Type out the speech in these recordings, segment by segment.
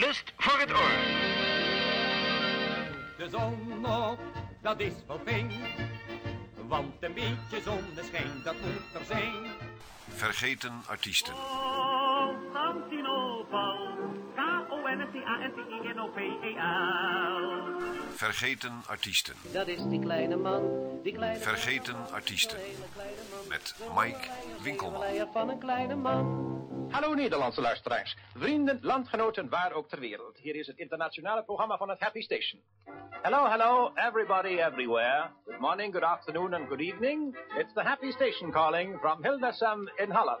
Lust voor het oor. De zon op, dat is wel fijn. Want een beetje zonneschijn, dat moet er zijn. Vergeten artiesten. Constantinopel, K-O-N-S-T-A-N-T-I-N-O-P-E-L. Vergeten artiesten. Dat is die kleine man, die kleine Vergeten artiesten. Met Mike Winkelman. leier van een kleine man. Hallo Nederlandse luisteraars, vrienden, landgenoten, waar ook ter wereld. Hier is het internationale programma van het Happy Station. Hello, hello, everybody everywhere. Good morning, good afternoon and good evening. It's the Happy Station calling from Hildesheim in Holland.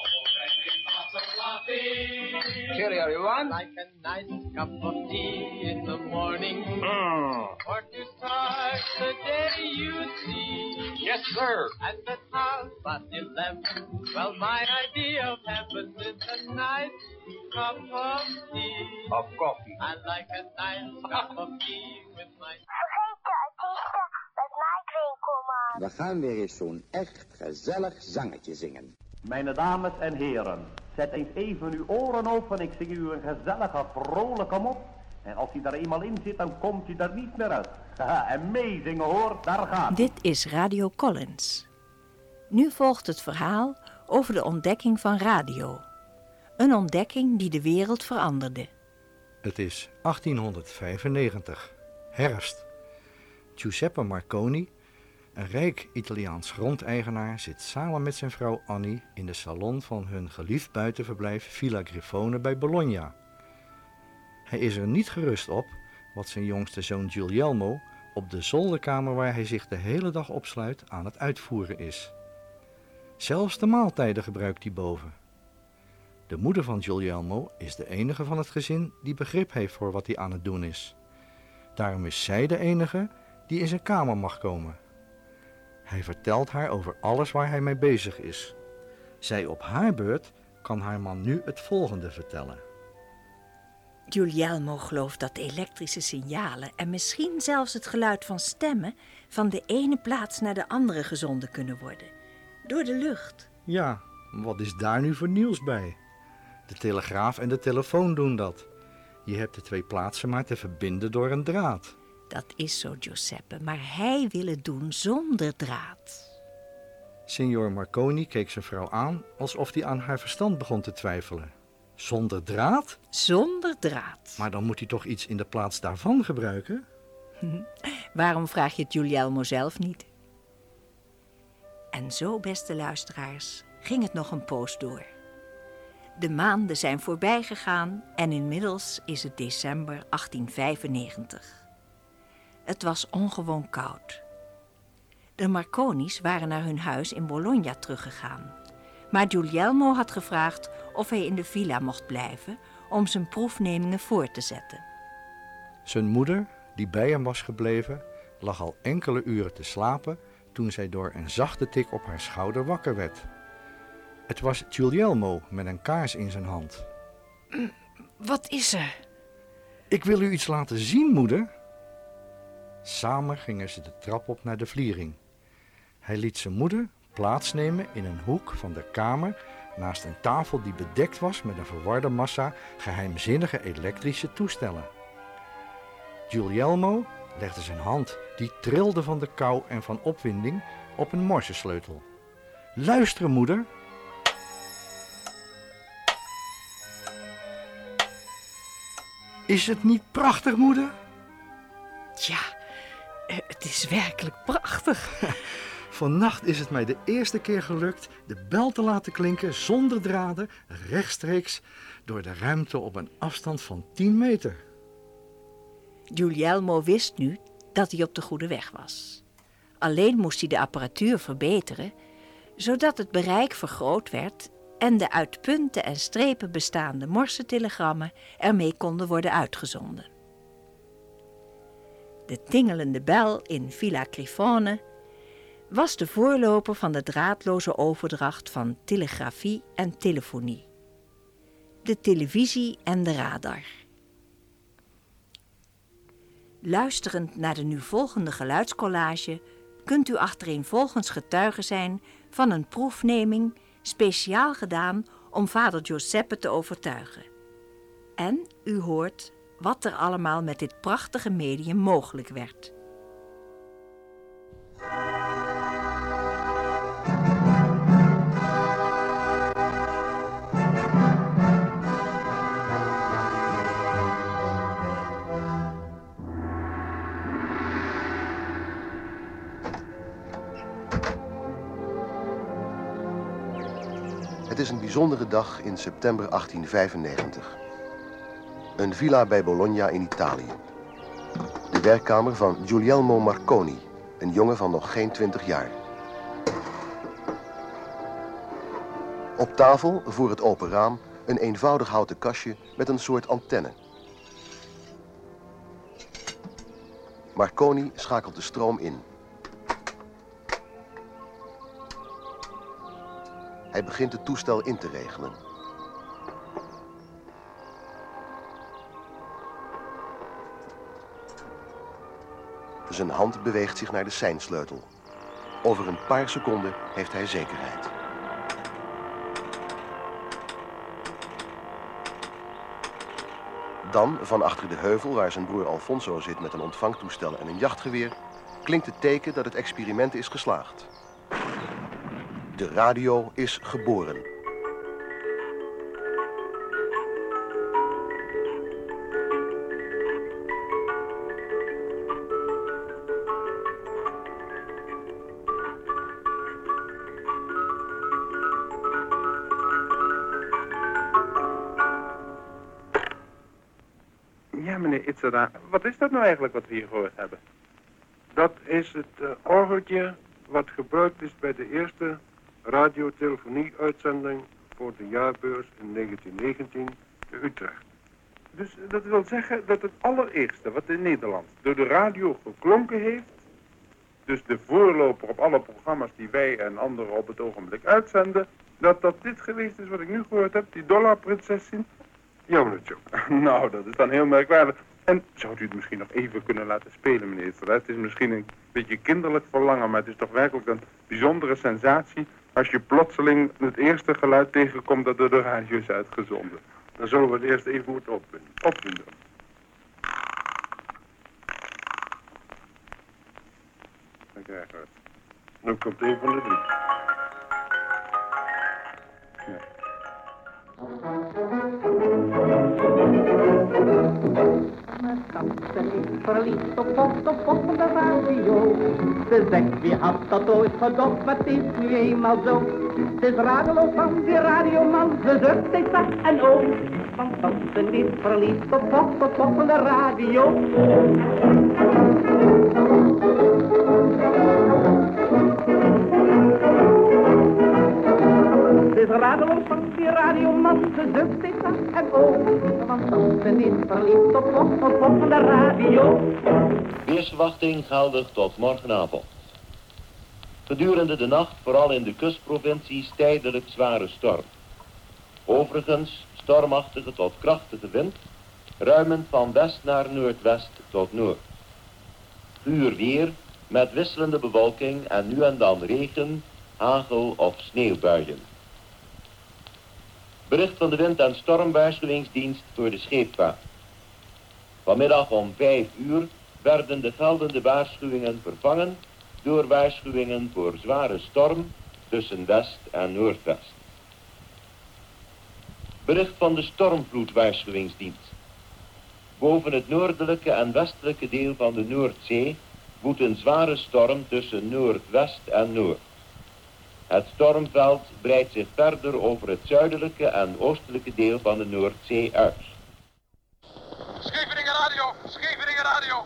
Cheerio, everyone. Like a nice cup of tea in the morning, Mm. or to start the day you see. Yes, sir. At the half past eleven, well, my idea of heaven is a nice cup of tea. Of coffee. I like a nice cup of tea with my Vergeten artiesten met Mike Winkelman. We gaan weer eens zo'n echt gezellig zangetje zingen. Mijn dames en heren, zet eens even uw oren open. Ik zing u een gezellige, vrolijke mop. En als hij daar eenmaal in zit, dan komt hij er niet meer uit. Haha, en meezingen hoor, daar gaat Dit is Radio Collins. Nu volgt het verhaal over de ontdekking van radio. Een ontdekking die de wereld veranderde. Het is 1895, herfst. Giuseppe Marconi, een rijk Italiaans grondeigenaar, zit samen met zijn vrouw Annie in de salon van hun geliefd buitenverblijf Villa Grifone bij Bologna. Hij is er niet gerust op wat zijn jongste zoon Giulielmo op de zolderkamer waar hij zich de hele dag opsluit aan het uitvoeren is. Zelfs de maaltijden gebruikt hij boven. De moeder van Giulielmo is de enige van het gezin die begrip heeft voor wat hij aan het doen is. Daarom is zij de enige die in zijn kamer mag komen. Hij vertelt haar over alles waar hij mee bezig is. Zij op haar beurt kan haar man nu het volgende vertellen. Giulielmo gelooft dat elektrische signalen en misschien zelfs het geluid van stemmen van de ene plaats naar de andere gezonden kunnen worden. Door de lucht. Ja, wat is daar nu voor nieuws bij? De telegraaf en de telefoon doen dat. Je hebt de twee plaatsen maar te verbinden door een draad. Dat is zo, Giuseppe, maar hij wil het doen zonder draad. Signor Marconi keek zijn vrouw aan alsof hij aan haar verstand begon te twijfelen. Zonder draad? Zonder draad. Maar dan moet hij toch iets in de plaats daarvan gebruiken? Waarom vraag je het Giulielmo zelf niet? En zo, beste luisteraars, ging het nog een poos door. De maanden zijn voorbij gegaan en inmiddels is het december 1895. Het was ongewoon koud. De Marconi's waren naar hun huis in Bologna teruggegaan. Maar Giulielmo had gevraagd of hij in de villa mocht blijven om zijn proefnemingen voor te zetten. Zijn moeder, die bij hem was gebleven, lag al enkele uren te slapen toen zij door een zachte tik op haar schouder wakker werd. Het was Giulielmo met een kaars in zijn hand. Wat is er? Ik wil u iets laten zien, moeder. Samen gingen ze de trap op naar de vliering. Hij liet zijn moeder plaatsnemen in een hoek van de kamer naast een tafel die bedekt was met een verwarde massa geheimzinnige elektrische toestellen. Giulielmo legde zijn hand, die trilde van de kou en van opwinding, op een morsesleutel. Luisteren, moeder. Is het niet prachtig, moeder? Ja, eh, het is werkelijk prachtig. vannacht is het mij de eerste keer gelukt de bel te laten klinken zonder draden, rechtstreeks door de ruimte op een afstand van 10 meter. Guglielmo wist nu dat hij op de goede weg was. Alleen moest hij de apparatuur verbeteren, zodat het bereik vergroot werd en de uit punten en strepen bestaande morsetelegrammen ermee konden worden uitgezonden. De tingelende bel in Villa Grifone was de voorloper van de draadloze overdracht van telegrafie en telefonie. De televisie en de radar. Luisterend naar de nu volgende geluidscollage kunt u achtereenvolgens getuige zijn van een proefneming speciaal gedaan om vader Giuseppe te overtuigen. En u hoort wat er allemaal met dit prachtige medium mogelijk werd. Het is een bijzondere dag in september 1895. Een villa bij Bologna in Italië. De werkkamer van Guglielmo Marconi, een jongen van nog geen 20 jaar. Op tafel, voor het open raam, een eenvoudig houten kastje met een soort antenne. Marconi schakelt de stroom in. Hij begint het toestel in te regelen. Zijn hand beweegt zich naar de seinsleutel. Over een paar seconden heeft hij zekerheid. Dan, van achter de heuvel waar zijn broer Alfonso zit met een ontvangtoestel en een jachtgeweer, klinkt het teken dat het experiment is geslaagd. De radio is geboren. Wat is dat nou eigenlijk wat we hier gehoord hebben? Dat is het uh, orgeltje wat gebruikt is bij de eerste radiotelefonie-uitzending voor de jaarbeurs in 1919 te Utrecht. Dus dat wil zeggen dat het allereerste wat in Nederland door de radio geklonken heeft, dus de voorloper op alle programma's die wij en anderen op het ogenblik uitzenden, dat dat dit geweest is wat ik nu gehoord heb, die dollarprinsesin. Ja, meneer Nou, dat is dan heel merkwaardig. En zou u het misschien nog even kunnen laten spelen, meneer Het is misschien een beetje kinderlijk verlangen, maar het is toch werkelijk een bijzondere sensatie als je plotseling het eerste geluid tegenkomt dat door de radio is uitgezonden. Dan zullen we het eerst even moeten opwinden. opwinden. Dan krijgen. Nu komt een van de drie. Ja. Tante is verliefd op pot op pot van de radio. Ze zegt, wie had dat ooit gedacht, wat is nu eenmaal zo. Ze is radeloos van die radioman, ze zucht zacht en oom. Want tante is verliefd op pot op van de radio. Radeloos van die radioman, ze zucht steeds zacht en oom. Want verliefd op pot op de radio. Weersverwachting geldig tot morgenavond. Gedurende de nacht, vooral in de kustprovincies, tijdelijk zware storm. Overigens stormachtige tot krachtige wind, ruimend van west naar noordwest tot noord. Guur weer met wisselende bewolking en nu en dan regen, hagel of sneeuwbuien. Bericht van de wind- en stormwaarschuwingsdienst voor de scheepvaart. Vanmiddag om 5 uur werden de geldende waarschuwingen vervangen door waarschuwingen voor zware storm tussen west en noordwest. Bericht van de stormvloedwaarschuwingsdienst. Boven het noordelijke en westelijke deel van de Noordzee woedt een zware storm tussen noordwest en noord. Het stormveld breidt zich verder over het zuidelijke en oostelijke deel van de Noordzee uit. Scheveningen radio, Scheveningen radio.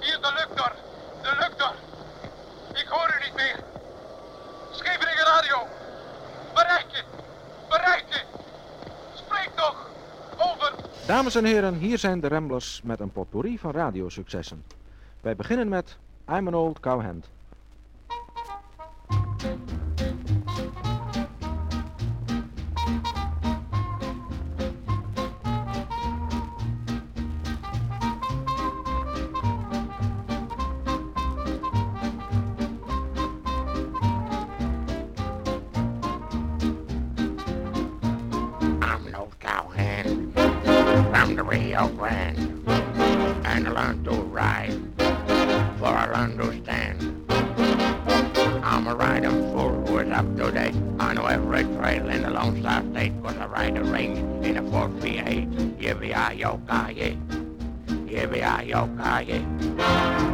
Hier de Luctor, de Luctor. Ik hoor u niet meer. Scheveningen radio. Bereik je, bereik je. Spreek toch, over. Dames en heren, hier zijn de Ramblers met een potpourri van radiosuccessen. Wij beginnen met I'm an Old Cowhand. The Grande, and I learned to ride for I understand. I'm a riding fool who is up to date. I know every trail in the Lone Star State, cause I ride a range in a Ford V8. Yippee-yi-yo-ki-yay, yippee-yi-yo-ki-yay.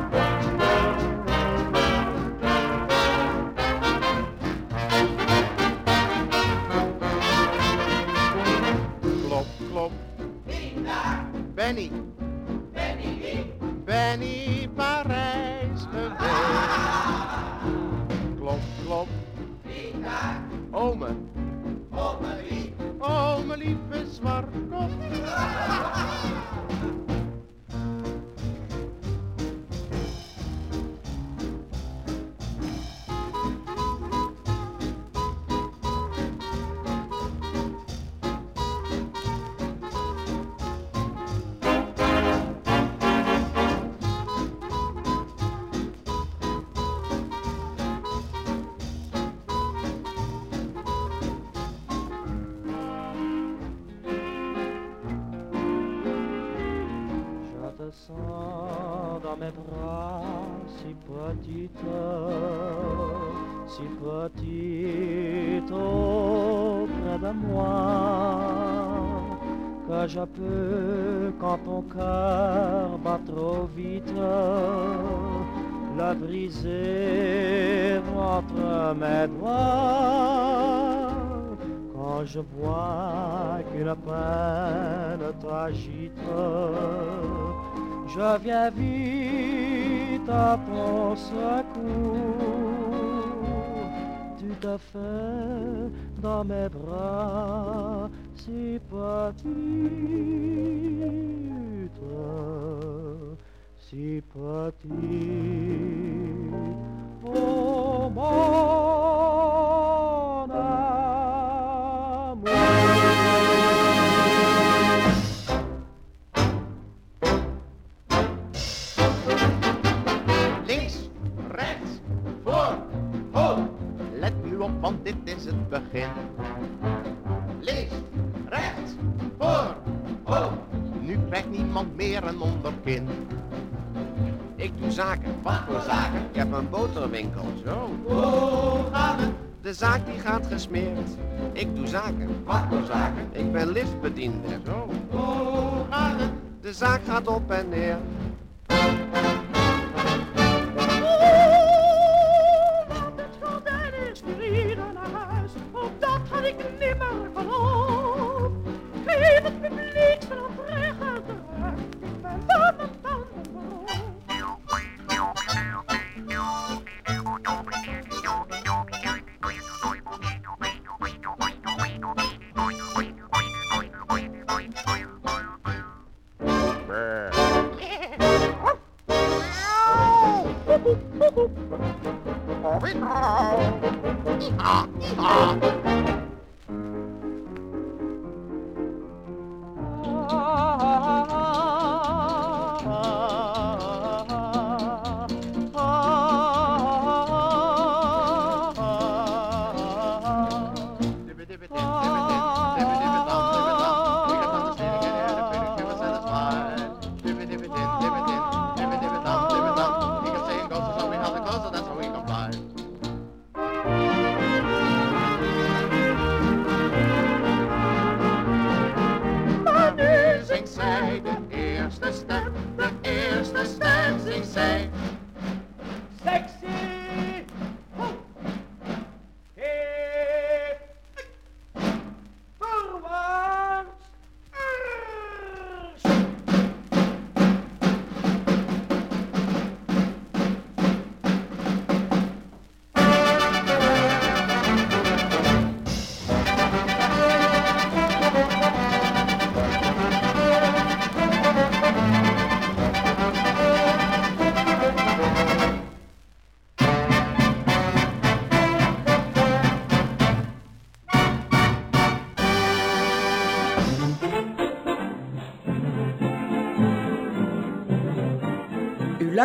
Je vois qu'une peine t'agite, je viens vite à ton secours. Tu te fais dans mes bras si petite, si petite. Oh dit is het begin. Links, rechts, voor, ho. Nu krijgt niemand meer een onderkin. Ik doe zaken. Wat voor zaken? Ik heb een boterwinkel. Zo. Hoe gaat het? De zaak die gaat gesmeerd. Ik doe zaken. Wat voor zaken? Ik ben liftbediende. Zo. Hoe gaat het? De zaak gaat op en neer.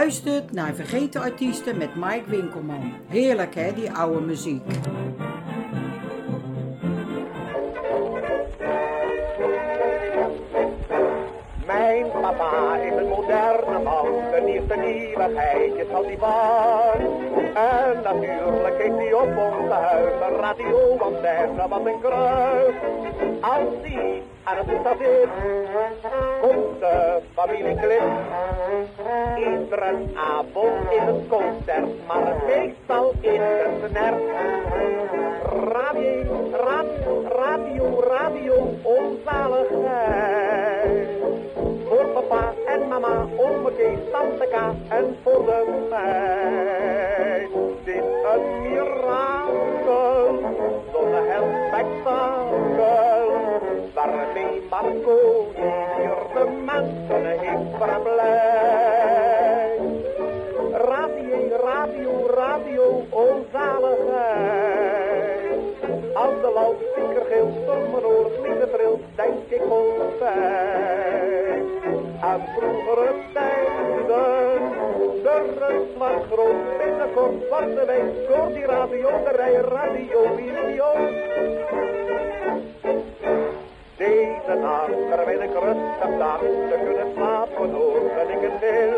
Luistert naar Vergeten Artiesten met Mike Winkelman. Heerlijk hè, die oude muziek. Mijn papa is een moderne man, de nieuwste nieuwigheidjes had hij van. En natuurlijk heeft hij op onze huis een radioantenne wat een kruis. Als hij aan het zit, komt de familie Klim. Iedere avond in het concert, maar meestal in het snert. Radio, radio, radio, radio, onzaligheid. Voor papa en mama, ome Kees, tante K en voor de meid. Dit een mirakel, hel spektakel. Waarmee Marco de mensen heeft verblijd. Radio, radio, radio, onzaligheid. Als de loudspeaker gilt, stormen oor, vliegen trilt, denk ik altijd. Aan vroegere tijden, rust was groot, binnenkort zwarte wijn, door die radio, de rij, radio, idioot. Deze nacht ben ik rustig dag te kunnen slapen hoor dat ik het wil.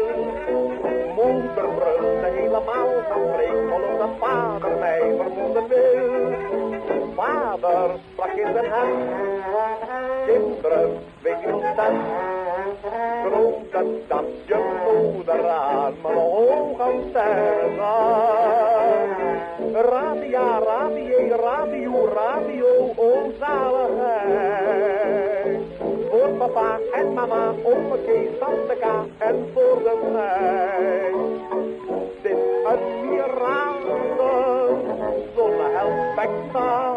Moeder brulde helemaal van vrees omdat de vader mij vermoeden wil. Vader sprak in zijn hart, kinderen weet je nog dat? Je moeder aan mijn oog antenne zag. Radio, radio, radio, radio, onzaligheid. Voor papa en mama, ome Kees, en voor de meid. Dit een mirakel, zo'n hel spektakel.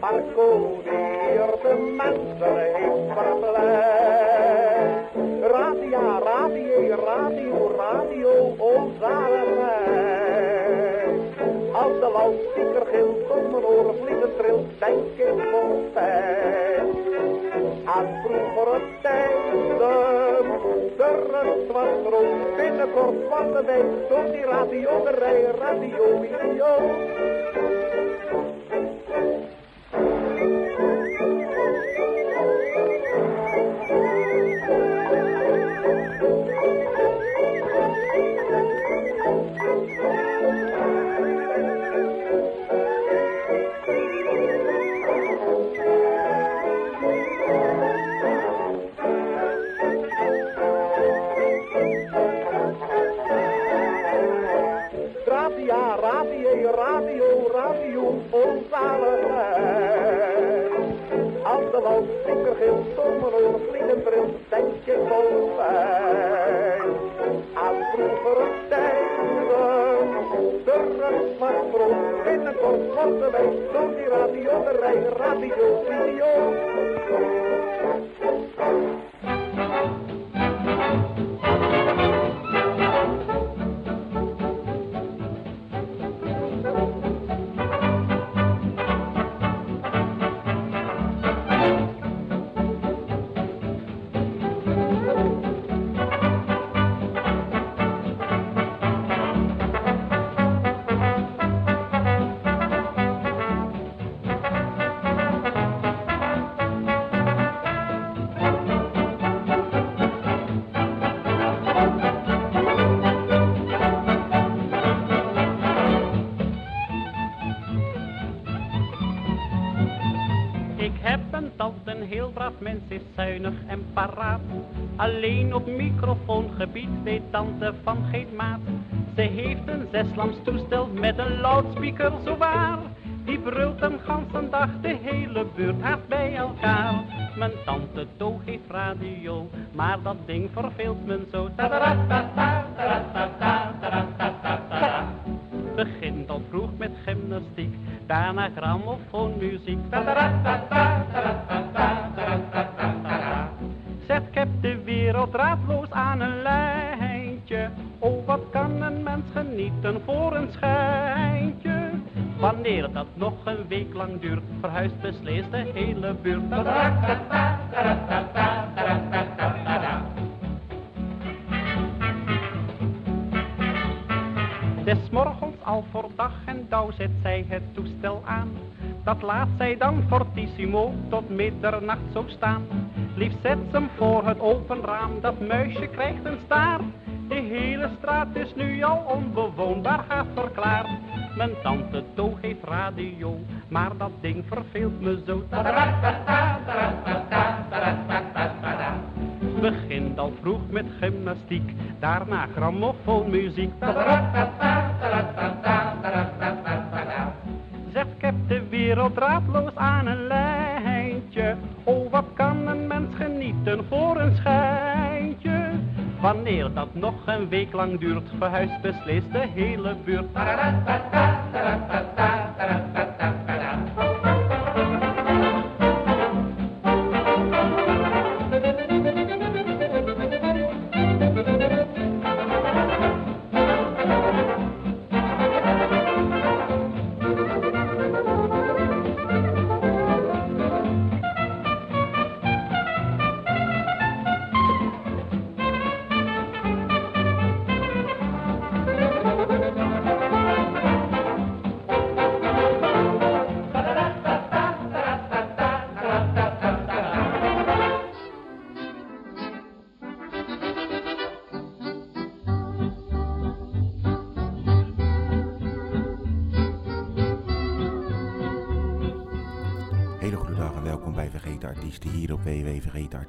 Waarmee Marco weer de mensen heeft verblijd. Radio, radio, radio, radio, onzaligheid. Als de loudspeaker gilt, om mijn oren vliegen trilt, denk ik altijd. Aan vroegere tijden, de rust was groot, binnenkort van de wijk, door die radio, de rij, radio, idioot. Trilt, denk je vol fijn. Aan tijden, de groot, binnenkort worden wij door die radio, de rij, radio, video. Een braaf mens, is zuinig en paraat. Alleen op microfoongebied weet tante van geen maat. Ze heeft een zeslams toestel met een loudspeaker zo waar. Die brult een ganse dag de hele buurt haast bij elkaar. Mijn tante To heeft radio, maar dat ding verveelt me zo. Begint al vroeg met gymnastiek, daarna grammofoonmuziek. Zet ik heb de wereld raadloos aan een lijntje. Oh, wat kan een mens genieten voor een schijntje? Wanneer dat nog een week lang duurt, verhuist beslist de hele buurt. Des morgens al voor dag en dauw zet zij het toestel aan. Dat laat zij dan fortissimo tot middernacht zo staan. Lief zet ze hem voor het open raam, dat muisje krijgt een staart. De hele straat is nu al onbewoonbaar haast verklaard. Mijn tante Toog heeft radio, maar dat ding verveelt me zo. Begint al vroeg met gymnastiek, daarna grammofoonmuziek. De wereld raadloos aan een lijntje. Oh, wat kan een mens genieten voor een schijntje? Wanneer dat nog een week lang duurt, verhuist beslist de hele buurt.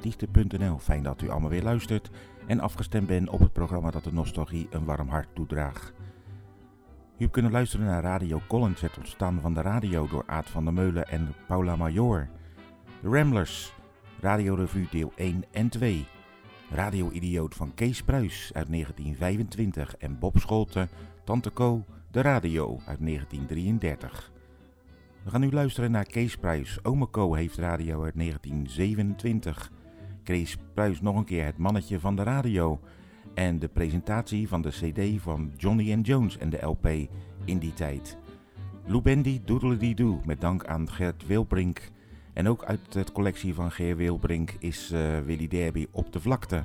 www.vergetenartiesten.nl. Fijn dat u allemaal weer luistert en afgestemd bent op het programma dat de nostalgie een warm hart toedraagt. U hebt kunnen luisteren naar Radio Collins, het ontstaan van de radio door Aad van der Meulen en Paula Major. De Ramblers, Radio Revue deel 1 en 2. Radio Idioot van Kees Pruis uit 1925 en Bob Scholte, Tante Co, de radio uit 1933. We gaan nu luisteren naar Kees Pruis. Ome Co heeft radio uit 1927. Kees Pruis nog een keer het mannetje van de radio. En de presentatie van de cd van Johnny and Jones en de LP in die tijd. Lou Bendy Doodle-Dee-Doo met dank aan Gert Wilbrink. En ook uit de collectie van Geer Wilbrink is uh, Willy Derby op de vlakte.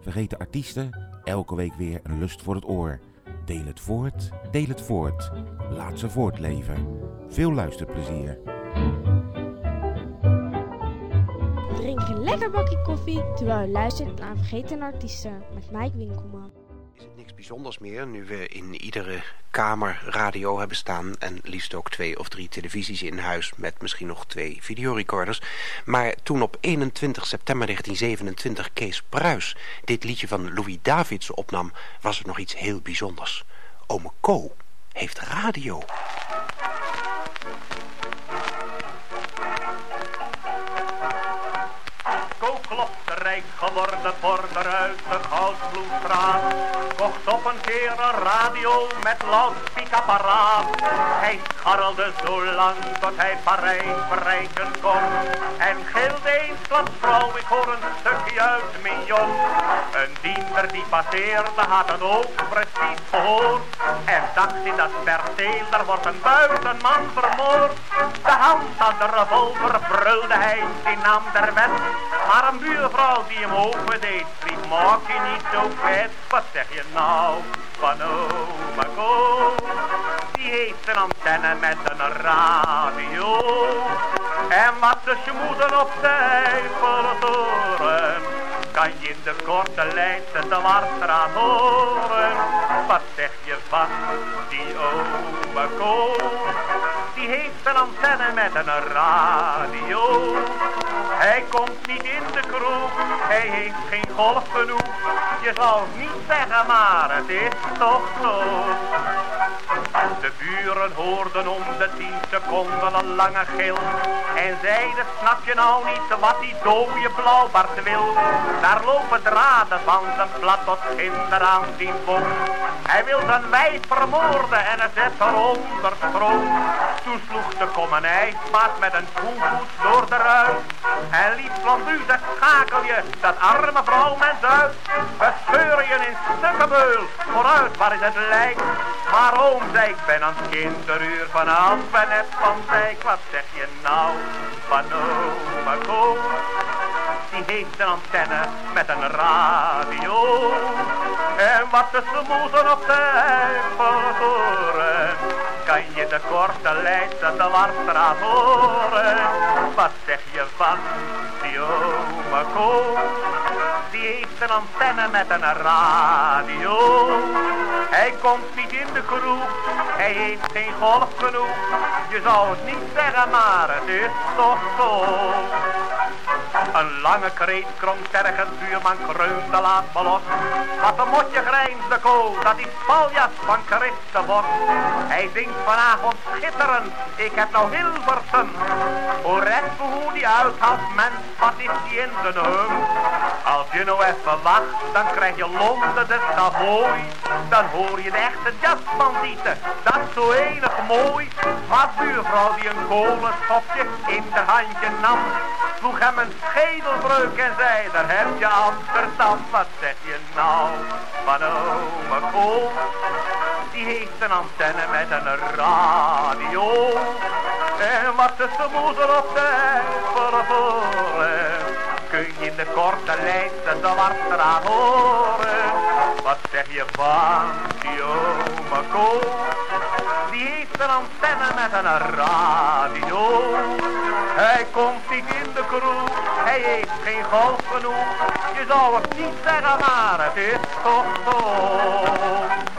Vergeten artiesten, elke week weer een lust voor het oor. Deel het voort, deel het voort. Laat ze voortleven. Veel luisterplezier. Een lekker bakje koffie terwijl u luistert naar Vergeten Artiesten met Mike Winkelman. Is het niks bijzonders meer nu we in iedere kamer radio hebben staan en liefst ook twee of drie televisies in huis met misschien nog twee videorecorders. Maar toen op 21 september 1927 Kees Pruis dit liedje van Louis Davids opnam, was het nog iets heel bijzonders. Ome Co heeft radio. Rijk geworden border uit de Goudvloedstraat. Kocht op een keer een radio met loudspeakapparaat. Hij scharrelde zo lang tot hij Parijs bereiken kon. En gilde eens vrouw, ik hoor een stukje uit Mignon. Een diender die passeerde had het ook precies gehoord. En dacht in dat perceel, daar wordt een buitenman vermoord. De hand aan de revolver brulde hij in naam der wet. Maar een buurvrouw die hem opendeed, riep, maak je niet zo vet. Wat zeg je nou van oma Ko? Die heeft een antenne met een radio. En wat als je moeder op zij toren, kan je in de korte Leidse de Warstraat horen. Wat zeg je van die oma Ko? Die heeft een antenne met een radio. Hij komt niet in de kroeg, hij heeft geen golf genoeg. Je zal niet zeggen, maar het is toch zo. De buren hoorden om de tien seconden een lange gil. En zeiden, snap je nou niet wat die dode blauwbart wil? Daar lopen draden van zijn plat tot ginder aan die bok. Hij wil zijn wijf vermoorden en het zet eronder stroom. Toen sloeg de kommenijsmaat met een schoenvoet door de ruit. En lief flambuze schakel je dat arme vrouwmens uit. We scheuren je in stukken beul. Vooruit, waar is het lijk? Maar oom ik ben aan het kinderuur vanaf en net van dijk. Wat zeg je nou van oma Koos? die heeft een antenne met een radio. En wat de smoesen op de Eifel horen, kan je de korte Leidse de Warstraat horen. Wat zeg je van die ome Ko? Die heeft een antenne met een radio. Hij komt niet in de kroeg, hij heeft geen golf genoeg. Je zou het niet zeggen, maar het is toch zo. Een lange kreet kronk tergens buurman kreunde laat me los. Wat een motje grijnsde ko, dat is paljas van Christenbos. Hij zingt vanavond schitterend, ik heb nou Hilversum. Hoe recht hoe die uithaalt, mens, wat is die in zijn hum? Als je nou even wacht, dan krijg je Londen de Savoy. Dan hoor je de echte jazzbandieten, dat is zo enig mooi. Maar buurvrouw die een kolenschopje in de handje nam, sloeg hem een schedelbreuk en zei, daar heb je Amsterdam. Wat zeg je nou van ome Kool? Die heeft een antenne met een radio. En wat de smoezel op de vervoeren, kun je in de korte Leidse de Warstraat horen. Wat zeg je van die ome? Die heeft een antenne met een radio. Hij komt niet in de kroeg, hij heeft geen golf genoeg. Je zou het niet zeggen, maar het is toch zo.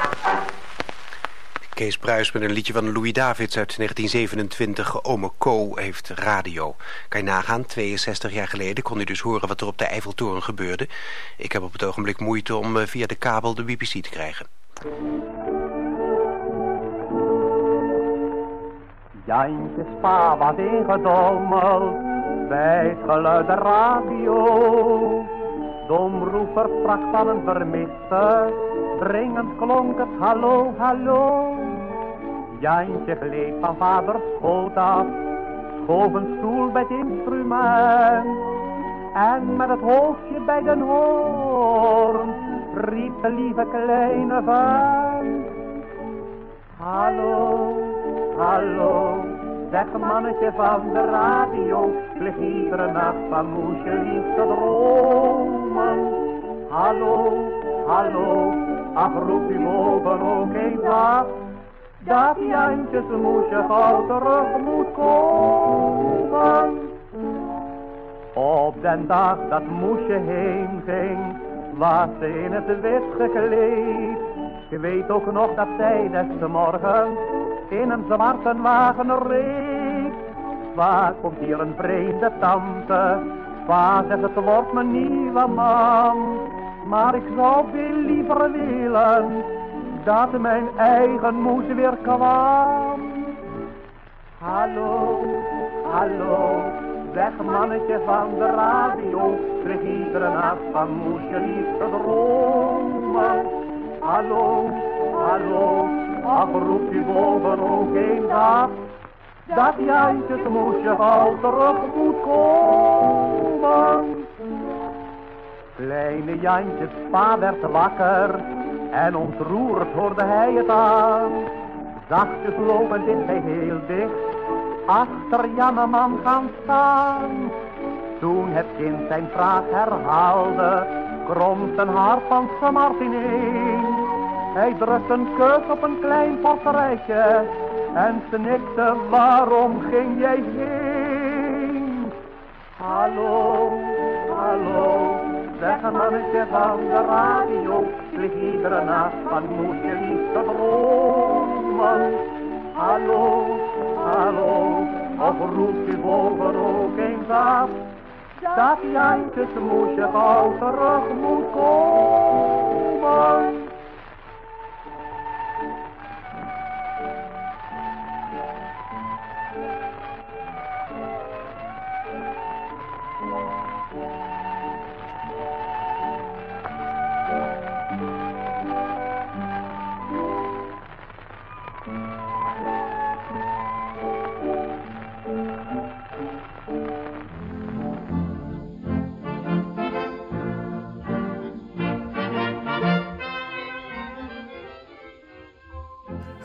Kees Pruis met een liedje van Louis Davids uit 1927. Ome Co heeft radio. Kan je nagaan, 62 jaar geleden kon hij dus horen wat er op de Eiffeltoren gebeurde. Ik heb op het ogenblik moeite om eh, via de kabel de BBC te krijgen. Jantje spa was ingedommeld bij het geluid de radio. De omroeper sprak van een vermiste, dringend klonk het hallo, hallo. Jantje gleed van vaders schoot af, schoof een stoel bij het instrument. En met het hoofdje bij den hoorn, riep de lieve kleine vent. Hallo, hallo, zeg mannetje van de radio, ik lig iedere nacht van moesje lief te dromen. Hallo, hallo, ach roep u boven ook eens af, dat Jantjes moesje gauw terug moet komen. Op den dag dat moesje heen ging, was ze in het wit gekleed. Je weet ook nog dat zij des morgen in een zwarte wagen reed. Waar komt hier een vreemde tante? Waar zegt het wordt mijn nieuwe man? Maar ik zou veel liever willen dat mijn eigen moes weer kwam. Hallo, hallo, zeg mannetje van de radio, kreeg iedere nacht van moesje lief te dromen. Hallo, hallo, ach roep je boven ook een dag, dat Jantjes moesje gauw terug moet komen. Kleine Jantjes pa werd wakker en ontroerd hoorde hij het aan. Zachtjes lopen dit hij heel dicht, achter Janneman gaan staan. Toen het kind zijn vraag herhaalde, kromt zijn hart van smart ineen. Hij drukt een kus op een klein portrettje en snikte, waarom ging jij heen? Hallo, hallo, zeg een mannetje van de radio, lig iedere nacht van moesje te dromen. Hallo, hallo, of roept u boven ook eens af, dat Jantjes moesje gauw terug moet komen.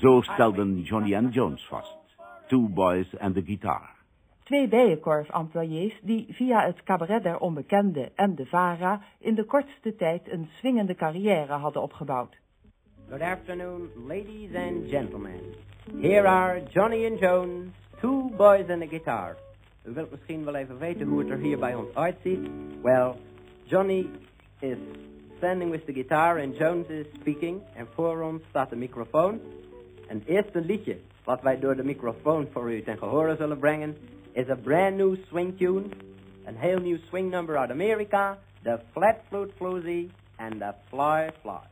Zo stelden Johnny and Jones vast. Two boys and the guitar. Twee bijenkorf-employés die via het cabaret der onbekende en de VARA in de kortste tijd een swingende carrière hadden opgebouwd. Good afternoon, ladies and gentlemen. Here are Johnny and Jones, two boys and a guitar. U wilt misschien wel even weten hoe het er hier bij ons uitziet. Well, Johnny is standing with the guitar and Jones is speaking. En voor ons staat de microfoon. En het eerste liedje wat wij door de microfoon voor u ten gehore zullen brengen... is a brand new swing tune. Een heel nieuw swing number uit Amerika. The Flat Flute Floozy and the Fly Fly.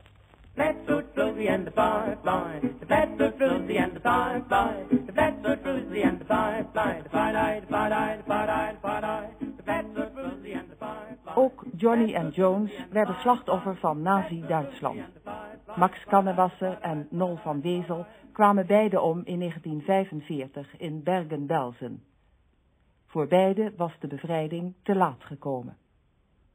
Flat foot floozy and the firefly. The flat foot floozy and the firefly. The flat foot floozy and the firefly. The fly-die, the fly-die, the fly-die, the fly-die. The flat floozy and the firefly. Ook Johnny en Jones werden slachtoffer van Nazi-Duitsland. Max Kannewasser en Nol van Wezel kwamen beide om in 1945 in Bergen-Belsen. Voor beide was de bevrijding te laat gekomen.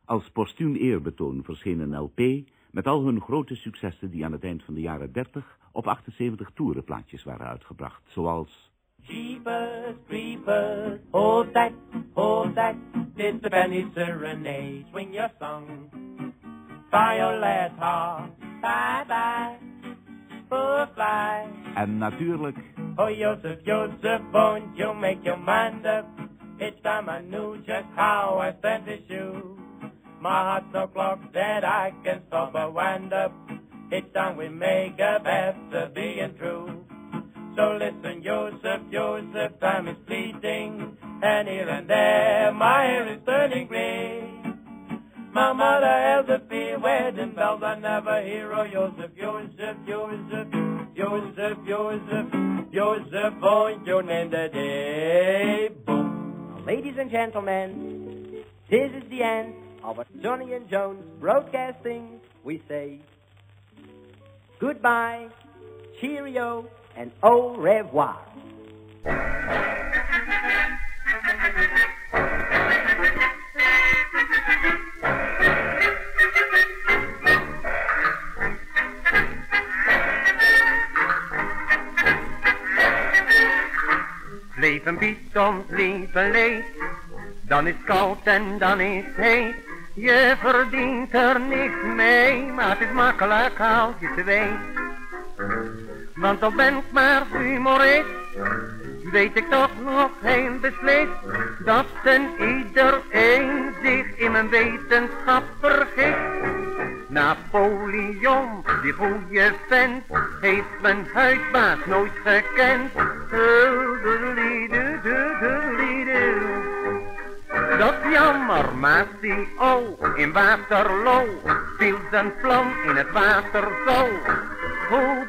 Als postuum eerbetoon verscheen een LP met al hun grote successen die aan het eind van de jaren 30 op 78 toerenplaatjes waren uitgebracht, zoals... Jeepers, creepers, hold that, hold that. It's the penny serenade, swing your song. Violet heart, bye bye. Oh, fly. En natuurlijk... Oh, Joseph, Joseph, won't you make your mind up? Each time I knew just how I stand to shoe. My heart's no clock that I can stop or wind up. Each time we make a bet to being true. So listen, Joseph, Joseph, time is fleeting. And here and there, my hair is turning gray. My mother held the fear wedding bells. I never hear oh, Joseph, Joseph, Joseph, Joseph, Joseph, Joseph, on your name today. Boom. Ladies and gentlemen, this is the end of a Johnny and Jones broadcasting. We say goodbye, cheerio, and au revoir. Leven biedt ons leven leed, dan is koud en dan is heet. Je verdient er niks mee, maar het is makkelijk als je het weet. Want al ben ik maar humorist, weet ik toch nog geen beslist. Dat een iedereen zich in mijn wetenschap vergist. Napoleon, die goede vent, heeft mijn huisbaas nooit gekend. Dat jammer, maar die o, in Waterloo, viel zijn plan in het water zo. Oh,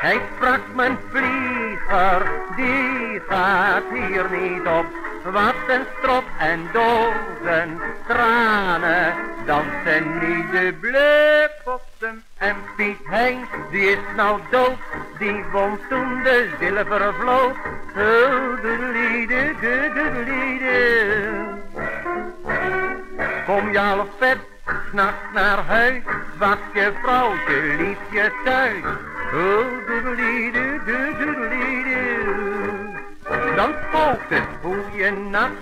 Hij sprak mijn vlieger, die gaat hier niet op. Wat een strop en dozen tranen, dansen nu de blikpotten. En Piet Hein, die is nou dood, die won toen de zilveren vloot. Kom je al s'nachts naar huis, was je vrouwtje lief je thuis. Dan spookt het goeie nacht,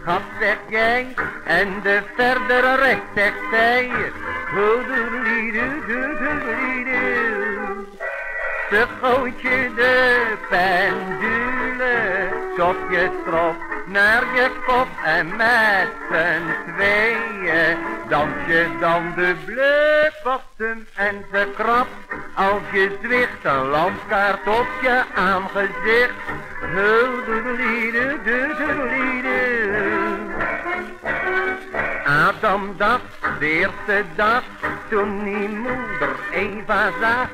schat zeg jij, en de verdere recht zegt zij. Ze gooit je de pendule. Tot je strop naar je kop en met z'n tweeën. Dans je dan de bluffwachten en ze krap. Als je zwicht een landkaart op je aangezicht. Adam dacht de eerste dag toen die moeder Eva zag.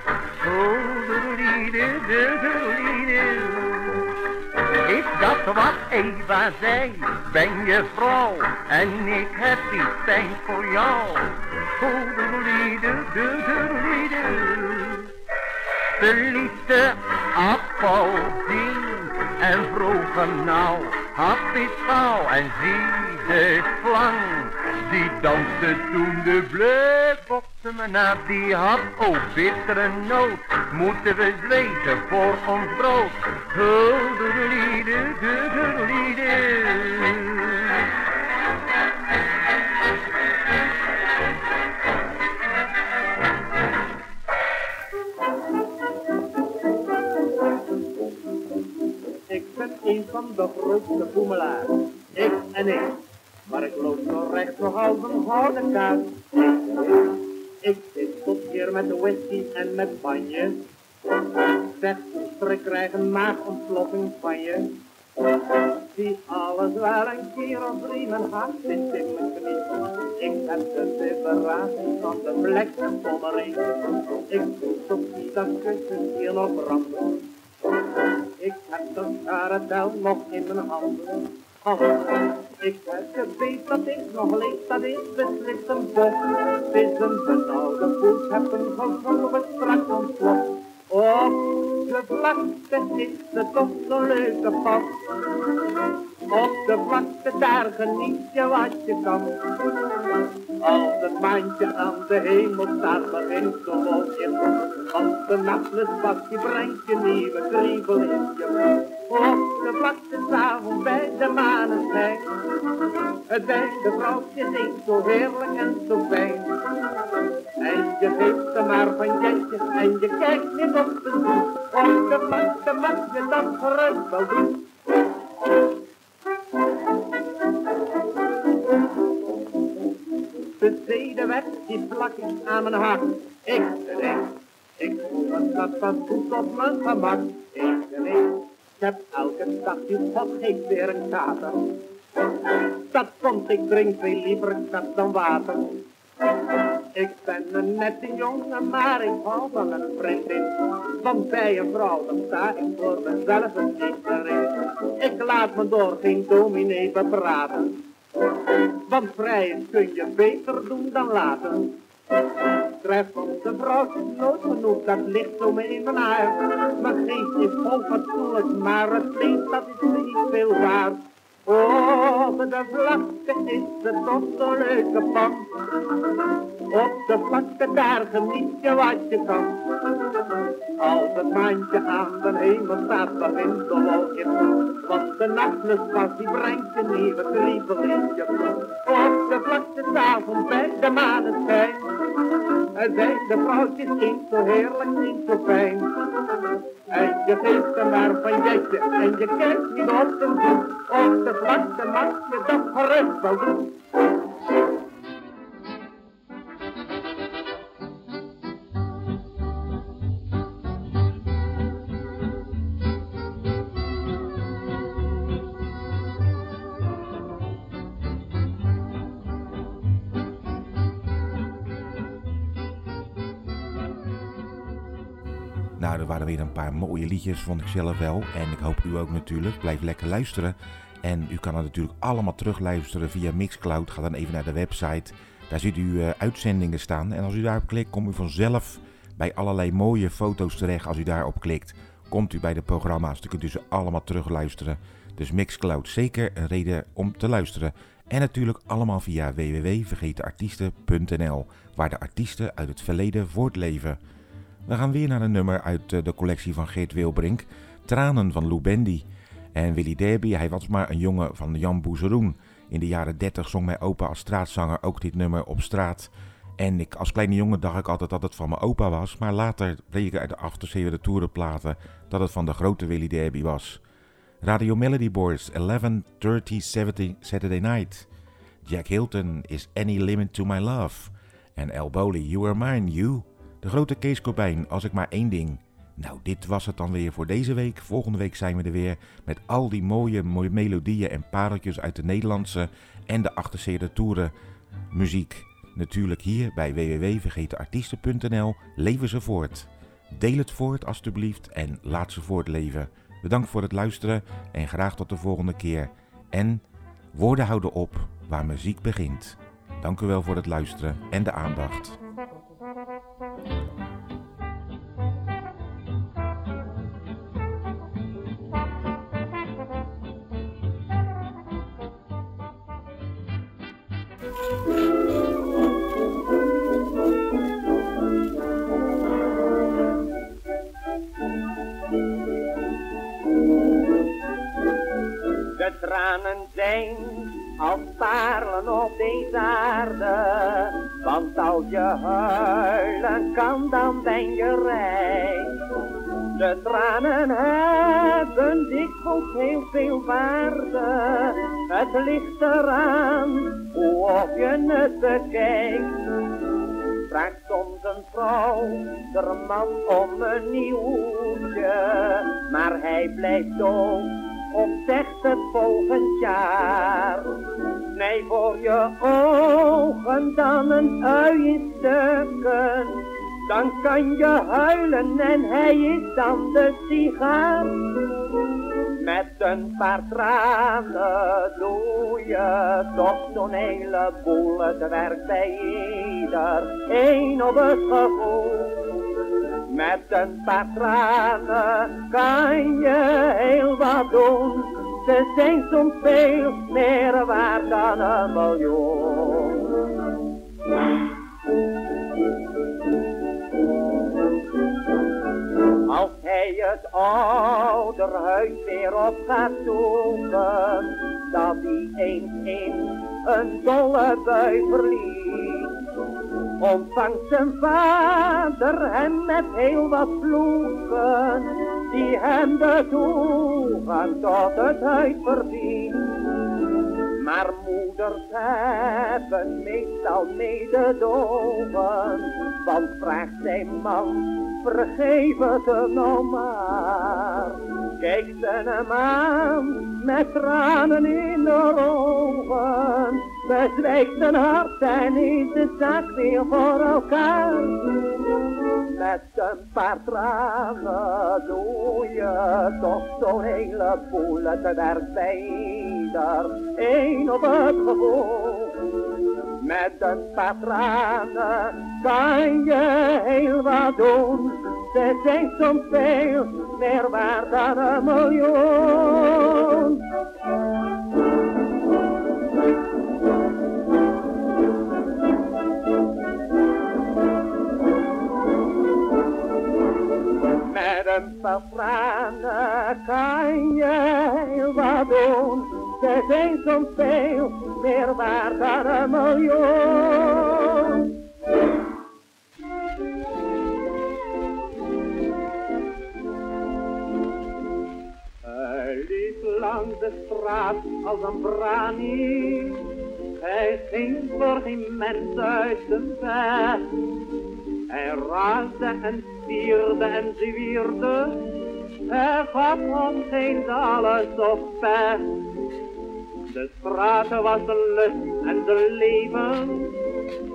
Is dat wat Eva zei, ben je vrouw en ik heb iets tijd voor jou. De liefde afval zien en vroegen nou, dit gauw en zie de slang. Die danste toen de bleek me na, die had ook bittere nood. Moeten we zweten voor ons brood. Ik ben een van de grootste boemelaars. Ik en ik. Maar ik loop zo recht nog als een kaart. Ik zit tot hier met de whisky en met banje. Zeg, ik krijg een maagontploffing van je. Zie alles wel een keer of drie, mijn hart vind ik me niet. Ik heb de vibratie van de vlek en pommering. Ik voel toch niet dat kussen hier nog branden. Ik heb de karadel nog in mijn handen. Ik heb gebeet dat ik nog leef, dat is beslist een bok. Het is een benauwde voet, heb een gevoel straks ontploft. Op de vlakte is het toch zo'n leuke pad. Op de vlakte daar geniet je wat je kan. Als het maandje aan de hemel staat, begint zo in. Want de nachtlusbak die brengt je nieuwe kriebel in Op de vlakte s'avonds bij de maneschijn. Het beide vrouwtjes zingt zo heerlijk en zo fijn. En je geeft er maar van jetjes en je kijkt niet op de zoek. Op de vlakte mag dat gerust wel doen. De tweede wet die plak ik aan mijn hart. Ik ben ik. Voel me dat wat goed op mijn gemak. Ik ik. Heb elke dag die geeft weer een kater. Dat komt, ik drink veel liever kat dan water. Ik ben een nette jongen, maar ik hou van een vriendin. Want bij een vrouw, dan sta ik voor mezelf een erin. Ik laat me door geen dominee bepraten. Want vrij kun je beter doen dan laten. Tref op de vrouw nooit genoeg, dat ligt zo me in mijn haar. Mijn geest is onfatsoenlijk, maar het leeft, dat is niet veel waard. Over de vlakte is het toch zo'n leuke pan. Op de vlakte daar geniet je wat je kan. Als het maandje aan de hemel staat, begint de wolkje Want de nachtlust pas, die brengt een nieuwe kriebel in je Op de vlakte s'avonds bij de maneschijn. En zijn de vrouwtjes niet zo heerlijk, niet zo fijn. En je geeft er maar van jetje en je kijkt niet op de zoek. Op de vlakte mag je dat gerust wel doen. Weer een paar mooie liedjes, vond ik zelf wel. En ik hoop u ook natuurlijk. Blijf lekker luisteren. En u kan het natuurlijk allemaal terugluisteren via Mixcloud. Ga dan even naar de website. Daar ziet u uh, uitzendingen staan. En als u daarop klikt, komt u vanzelf bij allerlei mooie foto's terecht. Als u daarop klikt, komt u bij de programma's. Dan kunt u ze allemaal terugluisteren. Dus Mixcloud, zeker een reden om te luisteren. En natuurlijk allemaal via www.vergetenartiesten.nl, waar de artiesten uit het verleden voortleven. We gaan weer naar een nummer uit eh, de collectie van Geert Wilbrink, Tranen van Lou Bendy. En Willy Derby, hij was maar een jongen van Jan Boezeroen. In de jaren 30 zong mijn opa als straatzanger ook dit nummer op straat. En ik, als kleine jongen dacht ik altijd dat het van mijn opa was. Maar later bleek ik uit de achterzeeuwen de toerenplaten dat het van de grote Willy Derby was. Radio Melody Boys, 11.30 Saturday Night. Jack Hilton is Any Limit to My Love. En El Boli, You Are Mine, You. De grote Kees Cobain, als ik maar één ding. Nou, dit was het dan weer voor deze week. Volgende week zijn we er weer met al die mooie, mooie melodieën en pareltjes uit de Nederlandse en de achterzeerde toeren muziek. Natuurlijk hier bij www.vergetenartiesten.nl leven ze voort. Deel het voort alstublieft en laat ze voortleven. Bedankt voor het luisteren en graag tot de volgende keer. En woorden houden op waar muziek begint. Dank u wel voor het luisteren en de aandacht. De tranen zijn als parelen op deze aarde. Want als je huilen kan, dan ben je rijk. De tranen hebben dikwijls heel veel waarde. Het ligt eraan hoe of je het bekijkt. Vraagt soms een vrouw de man om een nieuwtje, maar hij blijft dood of zegt het volgend jaar. Snij voor je ogen dan een ui in stukken, dan kan je huilen en hij is dan de sigaar. Met een paar tranen doe je toch zo'n heleboel. Het werkt bij ieder een op het gevoel. Met een paar tranen kan je heel wat doen. Ze zijn soms veel meer waard dan een miljoen. Als hij het ouderhuis weer op gaat zoeken, dat hij eens in een dolle bui verliet. Ontvangt zijn vader hem met heel wat vloeken, die hem de toegang tot het huis verdient. Maar moeders hebben meestal mededogen, want vraagt zijn man, vergeef het nou maar. Kijkt ze hem aan, met tranen in de ogen, bezwijkt zijn hart en is de zaak weer voor elkaar. Met een paar tranen doe je toch zo'n heleboel, het werkt bij ieder een op het gevoel. Met een paar tranen kan je heel wat doen. Ze zijn soms veel meer waard dan een miljoen. Met kan je heel wat. Ze zijn soms veel meer waard dan een miljoen. Hij liep langs de straat als een brani. Hij ging voor geen mens uit de bed. Hij raasde en stierde en zwierde. Hij gaf ons eens alles op pet. De straten was de lust en de leven.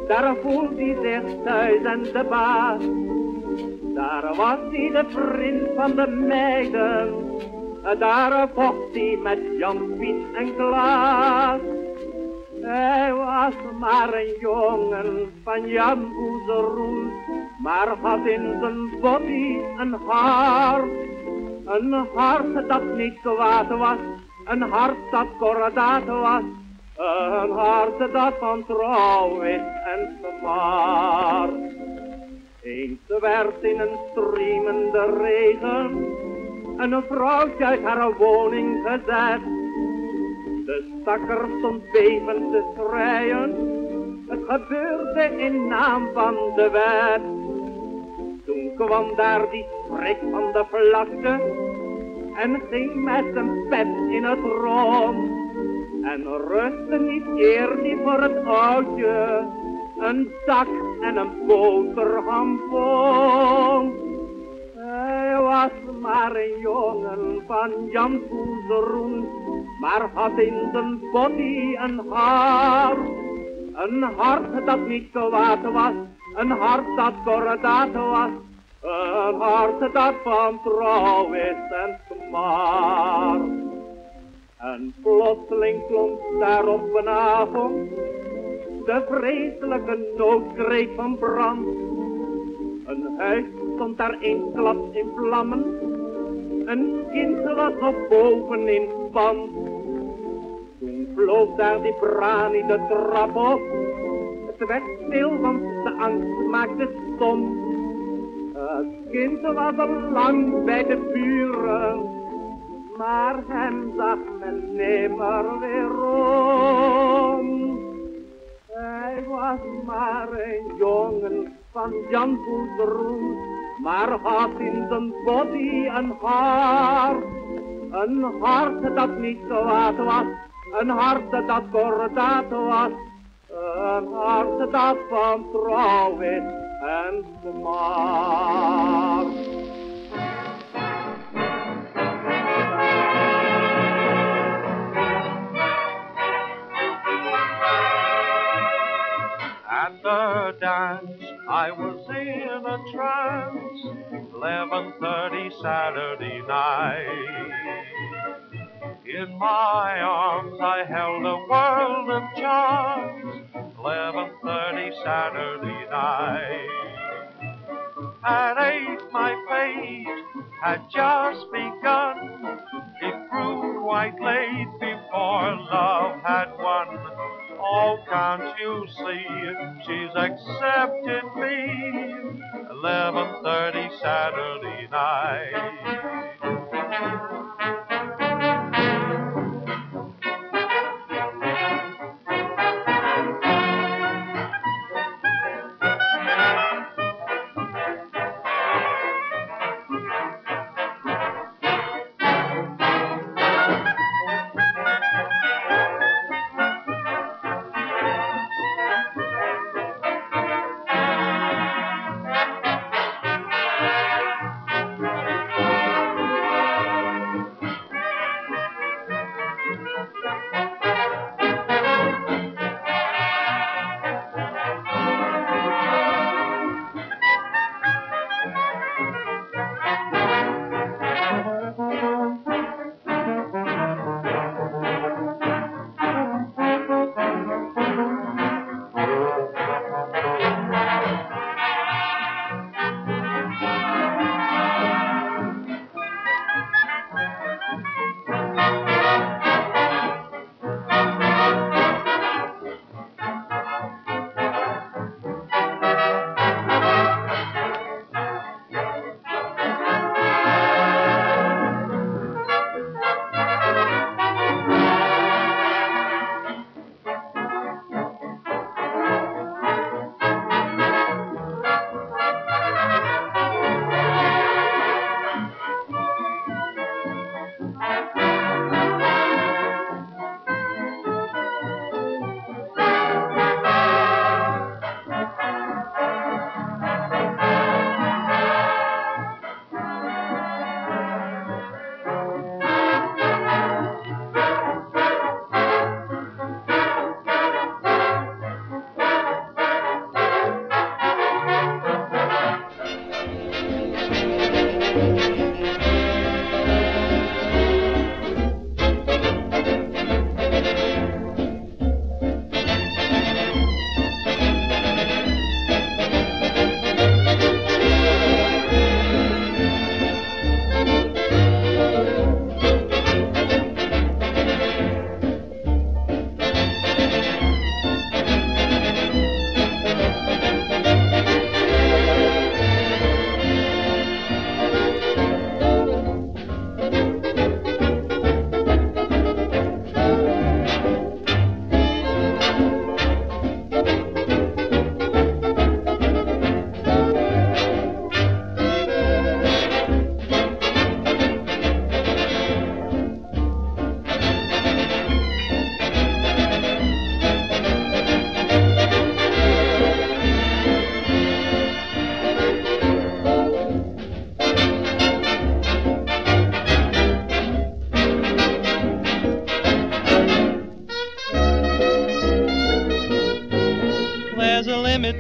Daar voelt hij zich thuis en de baas. Daar was hij de vriend van de meiden. Daar vocht hij met Jan Piet en Klaas. Hij was maar een jongen van Jan Boezeroen, maar had in zijn body een hart. Een hart dat niet kwaad was, een hart dat kordaat was. Een hart dat van trouw is en smart. Eens werd in een streamende regen een vrouwtje uit haar woning gezet. De stakker stond bevend te schreien. Het gebeurde in naam van de wet. Toen kwam daar die schrik van de vlakte en ging met een pet in het rond. En rustte niet eer die voor het oudje een zak en een boterham vond. Hij was maar een jongen van Jan Poezeroen, maar had in zijn body een hart. Een hart dat niet kwaad was, een hart dat kordaat was, een hart dat van trouw is en maar. En plotseling klonk daar op een avond de vreselijke noodkreet van brand. Een huis stond daar eensklaps in vlammen, een kind was nog boven in span. Toen vloog daar die brani de trap op, het werd stil, want de angst maakte stom. Het kind was al lang bij de buren, maar hem zag men nimmer weer om. Hij was maar een jongen van Jan Boelderoen, maar had in zijn body een hart. Een hart dat niet kwaad was, een hart dat kordaat was. Een hart dat van trouw is smart. At the dance, I was in a trance. 11:30 Saturday night. In my arms, I held a world of charms. 11:30 Saturday night. At eight, my fate had just begun. It grew quite late before love had won. Oh, can't you see she's accepted me? 11:30 Saturday night.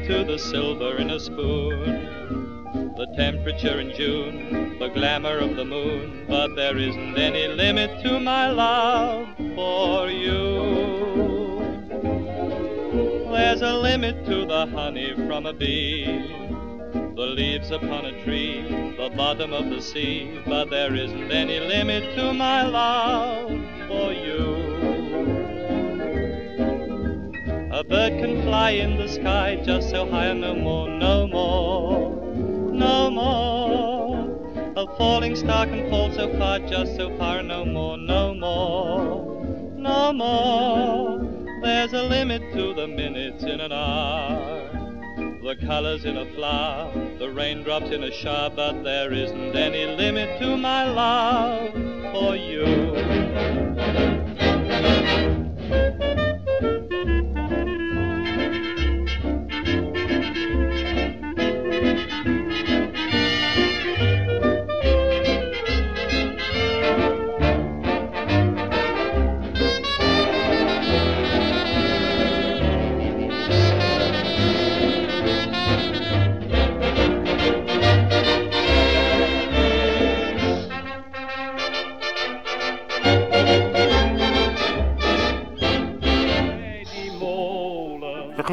To the silver in a spoon. the temperature in June, the glamour of the moon, but there isn't any limit to my love for you. There's a limit to the honey from a bee, the leaves upon a tree, the bottom of the sea, but there isn't any limit to my love for you. A bird can fly in the sky just so high and no more, no more, no more. A falling star can fall so far, just so far, no more, no more, no more. There's a limit to the minutes in an hour, the colors in a flower, the raindrops in a shower, but there isn't any limit to my love for you.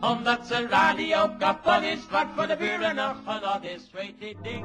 Omdat zijn radio kapot is, wat voor de buren nog genot is. Weet die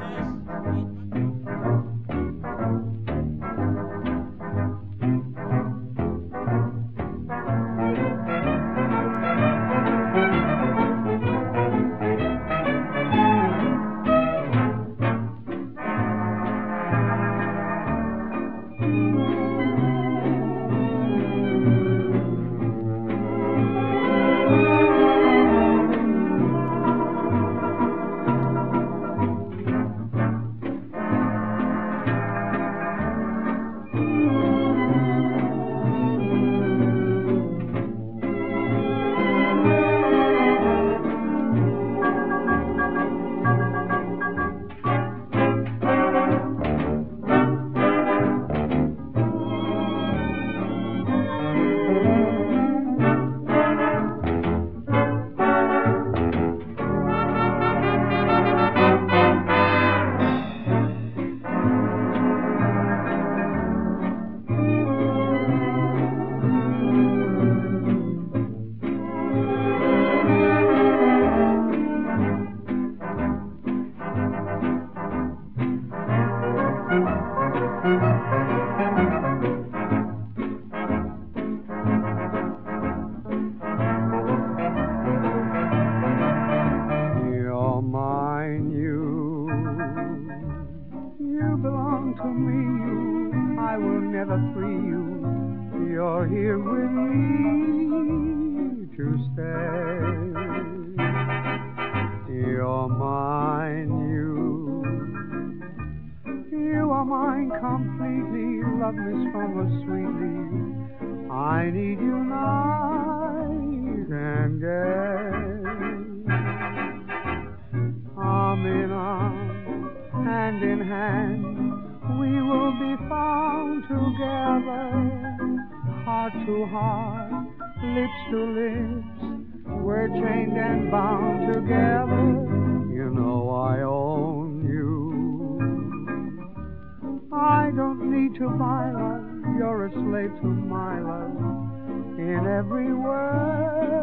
to my love, you're a slave to my love. In every way,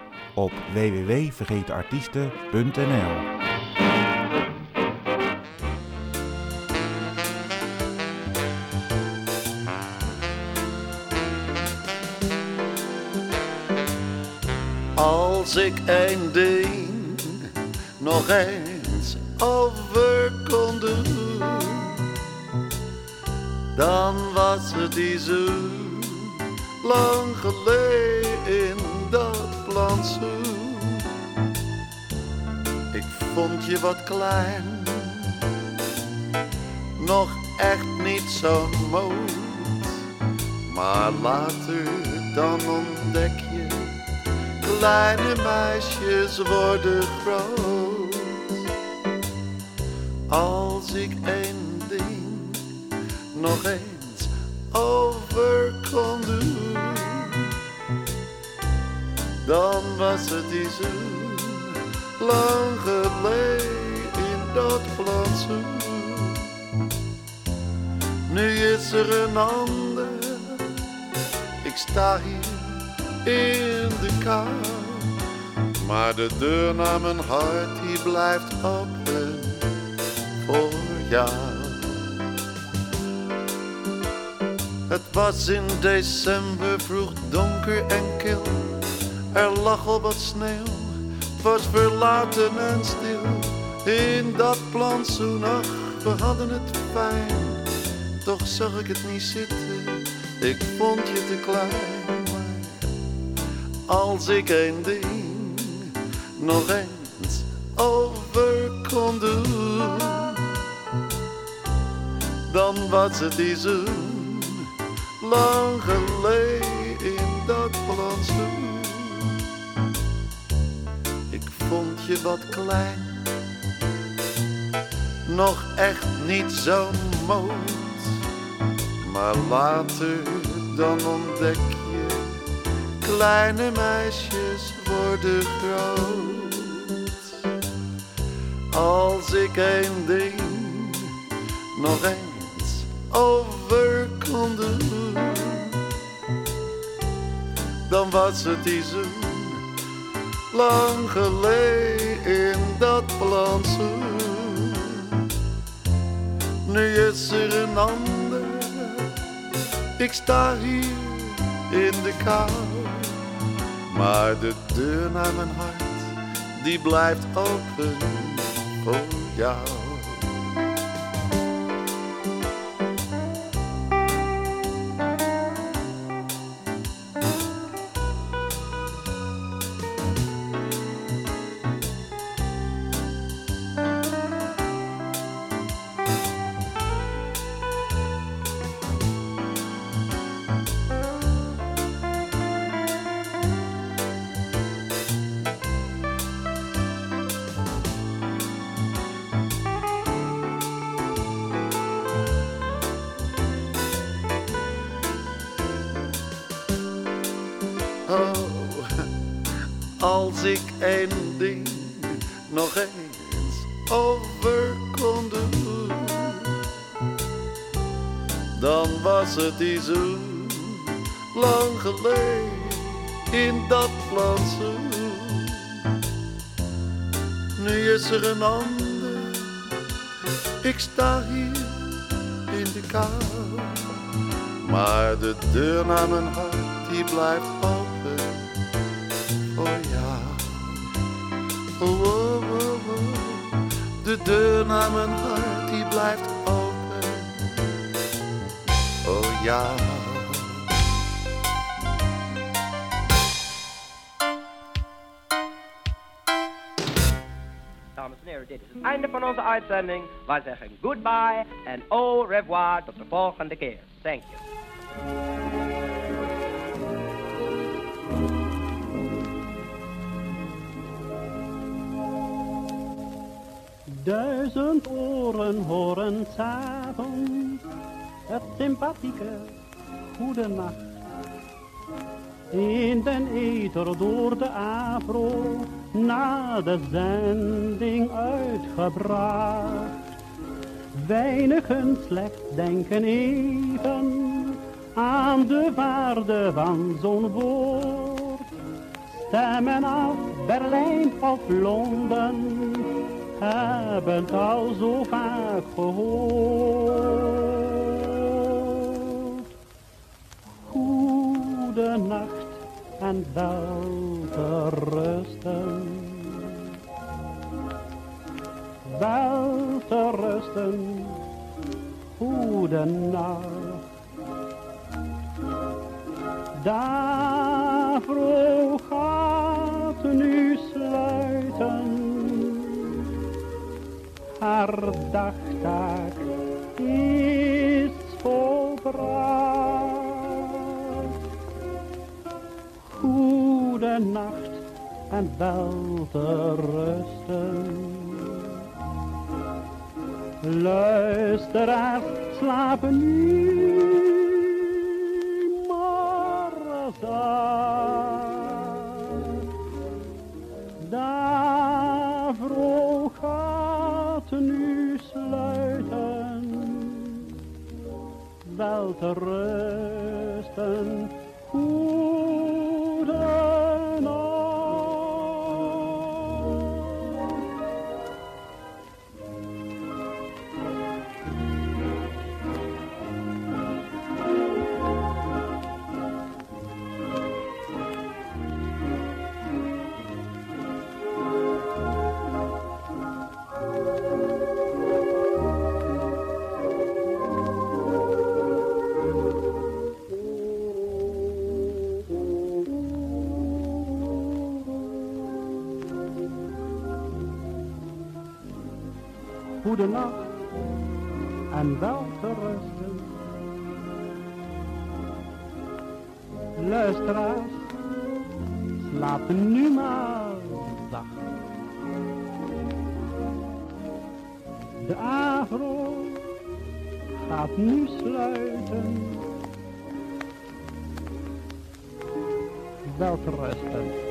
op www.vergetenartiesten.nl Als ik ding nog eens over kon doen, dan was het die zo lang geleden plantsoen. Ik vond je wat klein, nog echt niet zo'n moed, maar later dan ontdek je kleine meisjes worden groot. Als ik één ding nog eens dan was het die zoen lang geleden in dat plantsoen. Nu is er een ander, ik sta hier in de kou. Maar de deur naar mijn hart die blijft open voor jou. Het was in december vroeg donker en kil. Er lag al wat sneeuw, het was verlaten en stil. In dat plantsoen, ach, we hadden het fijn. Toch zag ik het niet zitten, ik vond je te klein als ik een ding nog eens over kon doen, dan was het die zoen lang geleden in dat je wat klein, nog echt niet zo'n moed, maar later dan ontdek je kleine meisjes worden groot. Als ik een ding nog eens over kon doen, dan was het die zoen lang geleden in dat plantsoen. Nu is er een ander, ik sta hier in de kou. Maar de deur naar mijn hart, die blijft open voor jou. Het die zoen lang geleden in dat plantsoen. Nu is er een ander, ik sta hier in de kou, maar de deur naar mijn hart die blijft open voor jou. Oh, oh, oh, oh. De deur naar mijn hart die blijft open Dames en heren, dit is het einde van onze uitzending. Wij zeggen goodbye en au revoir tot de volgende keer. Thank you. Duizend oren horen s'avonds het sympathieke goede nacht. In den ether door de afro na de zending uitgebracht. Weinigen slechts denken even aan de waarde van zo'n woord. Stemmen af Berlijn of Londen hebben het al zo vaak gehoord. Nacht en wel te rusten. Wel te rusten, goede nacht. Daarvoor gaat nu sluiten haar dagtaak is volbracht. Goede nacht en wel te rusten. Luisteraars slapen nu maar Daar. Gaat nu sluiten, wel te rusten, Goede nacht en wel te rusten. Luisteraars, slaap nu maar zacht. De avro gaat nu sluiten. Wel te rusten.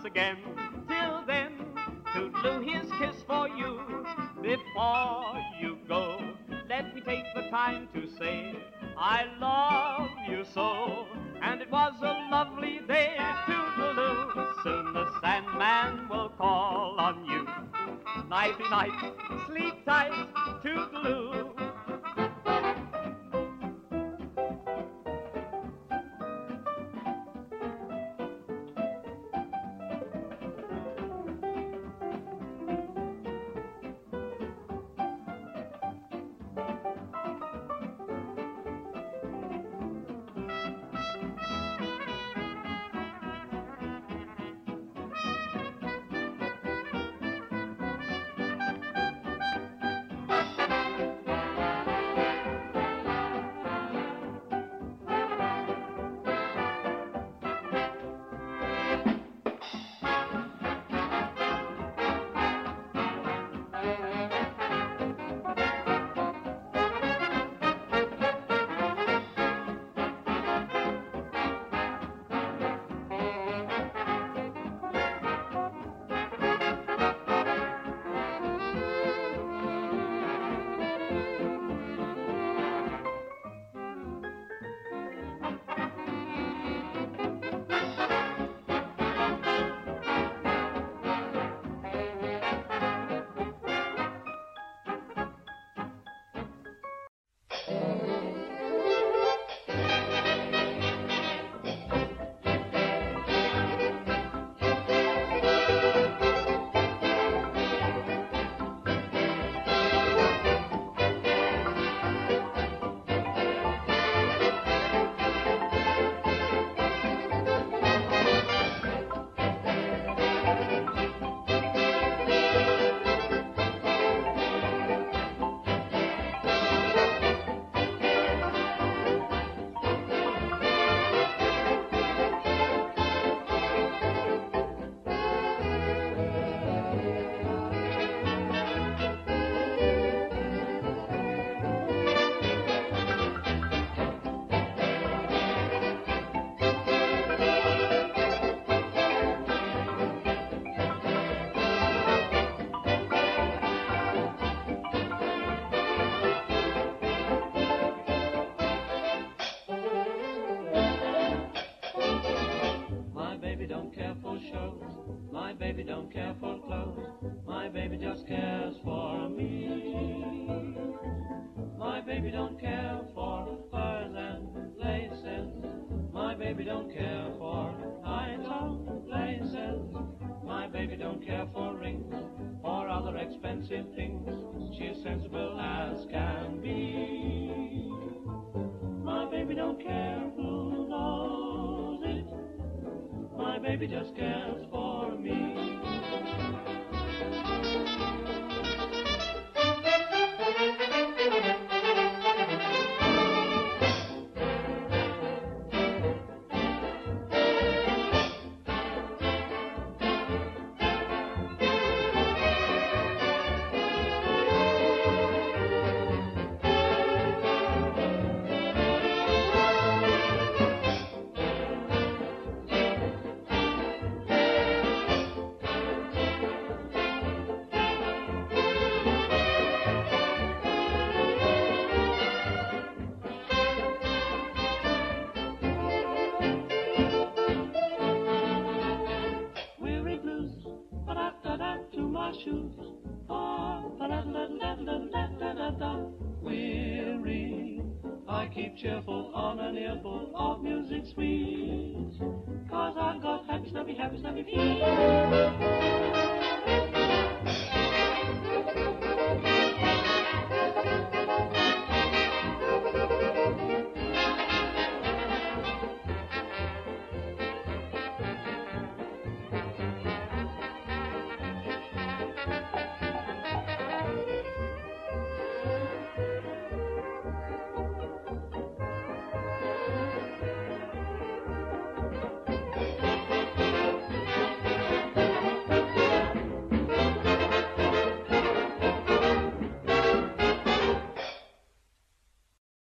Once again, till then, Toodaloo, here's a kiss for you. Before you go, let me take the time to say I love you so. And it was a lovely day, Toodaloo. Soon the Sandman will call on you. Nighty night, sleep tight, My baby don't care for clothes. My baby just cares for me. cheerful on an earful of music sweet. Cause I've got happy, snappy, happy, snappy feet.